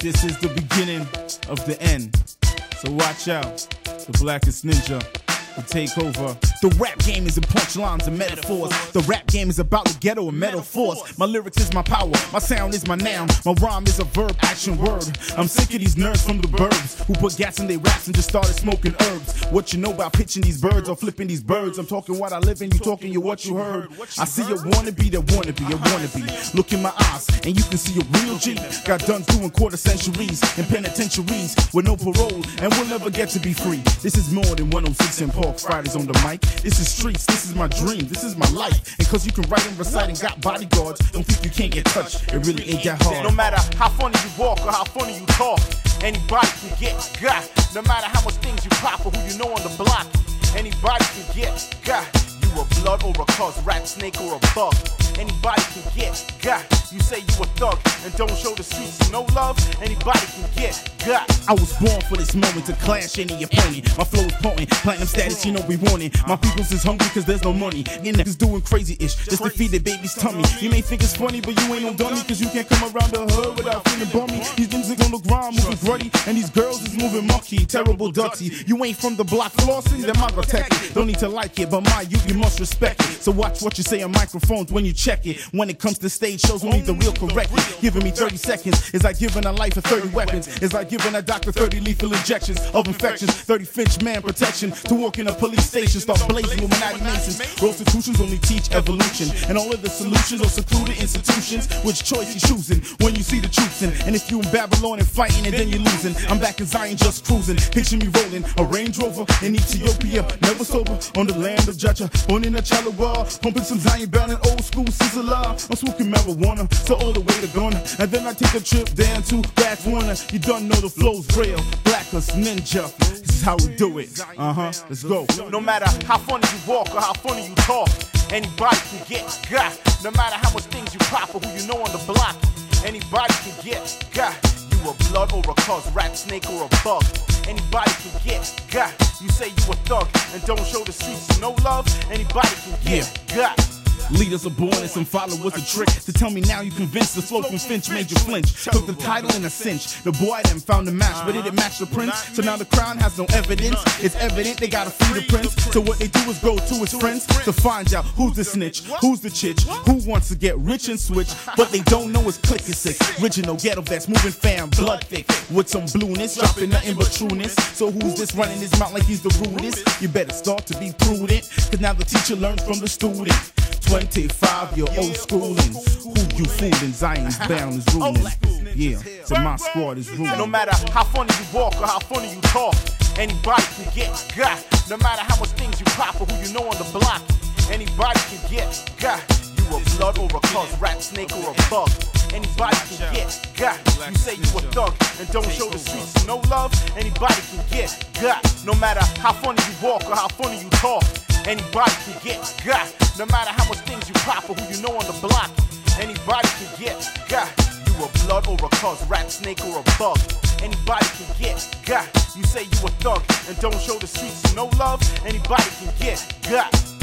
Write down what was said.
This is the beginning of the end. So watch out. The blackest ninja will take over. The rap game is in punchlines and metaphors. The rap game is about the ghetto and metal force. My lyrics is my power. My sound is my noun. My rhyme is a verb, action word. I'm sick of these nerds from the burbs who put gas in their raps and just started smoking herbs. What you know about pitching these birds or flipping these birds? I'm talking what I live in. You talking you what you heard. I see a wannabe that wannabe, a wannabe. Look in my eyes and you can see a real G. Got done doing quarter centuries in penitentiaries with no parole and we'll never get to be free. This is more than 106 and Park Fridays on the mic. This is streets. This is my dream. This is my life. And cause you can write and recite and got bodyguards, don't think you can't get touched. It really ain't that hard. No matter how funny you walk or how funny you talk, anybody can get got. No matter how much things you pop or who you know on the block, anybody can get got. Blood or a cause, rat, snake or a bug. Anybody can get got. You say you a thug and don't show the streets no love. Anybody can get got. I was born for this moment to clash any opponent. My flow is potent, platinum status, you know we want it. My peoples is hungry cause there's no money. You niggas doing crazy ish, just to feed their baby's tummy. You may think it's funny, but you ain't no dummy cause you can't come around the hood without feeling bummy. These niggas on the ground moving gruddy, and these girls is moving monkey, terrible dirty. You ain't from the block flossing, then my protect it. Don't need to like it, but my you, you must respect it. So watch what you say on microphones when you check it. When it comes to stage shows, only the real correct it. Giving me 30 seconds is like giving a life of 30 weapons. It's like giving a doctor 30 lethal injections of infections. 30 Finch man protection to walk in a police station, start blazing with Illuminati Masons. Rosicrucians only teach evolution, and all of the solutions are secluded institutions. Which choice you choosing when you see the truth in? And if you in Babylon and fighting, and then you're losing. I'm back in Zion just cruising. Picture me rolling a Range Rover in Ethiopia, never sober on the land of Jaja. Born in a Chalawa, pumping some Zion bound and old school sizzler. I'm smoking marijuana, so all the way to Ghana. And then I take a trip down to Botswana. You don't know the flow's real. Blacus Ninjah, this is how we do it. Uh huh, let's go. No matter how funny you walk or how funny you talk, anybody can get got. No matter how much things you pop or who you know on the block, anybody can get got. You a blood or a cause, rat, snake or a bug. Anybody can get got. You say you a thug and don't show the streets no love. Anybody can get got. Leaders are born and some followers a trick to tell me now you convinced the flow from Finch made you flinch. Took the title in a cinch. The boy them found the match, but it didn't match the prince. So now the crown has no evidence. It's evident they gotta free the prince. So what they do is go to his friends to find out who's the snitch, who's the chitch, who wants to get rich and switch, but they don't know his click is sick. Original ghetto vets moving fam, blood thick with some blueness, dropping nothing but trueness. So who's this running his mouth like he's the rudest? You better start to be prudent, cause now the teacher learns from the student. 25 year old schooling. Who you fooling? Zion's bound is ruling. Yeah, so my squad is ruling. No matter how funny you walk or how funny you talk, anybody can get got. No matter how much things you pop or who you know on the block, anybody can get got. You a blood or a cause, rat, snake or a bug. Anybody can get got. You say you a thug and don't show the streets no love. Anybody can get got. No matter how funny you walk or how funny you talk, anybody can get got. No matter how much things you pop or who you know on the block, anybody can get got. You a blood or a cause, rat, snake or a bug. Anybody can get got. You say you a thug and don't show the streets no love. Anybody can get got.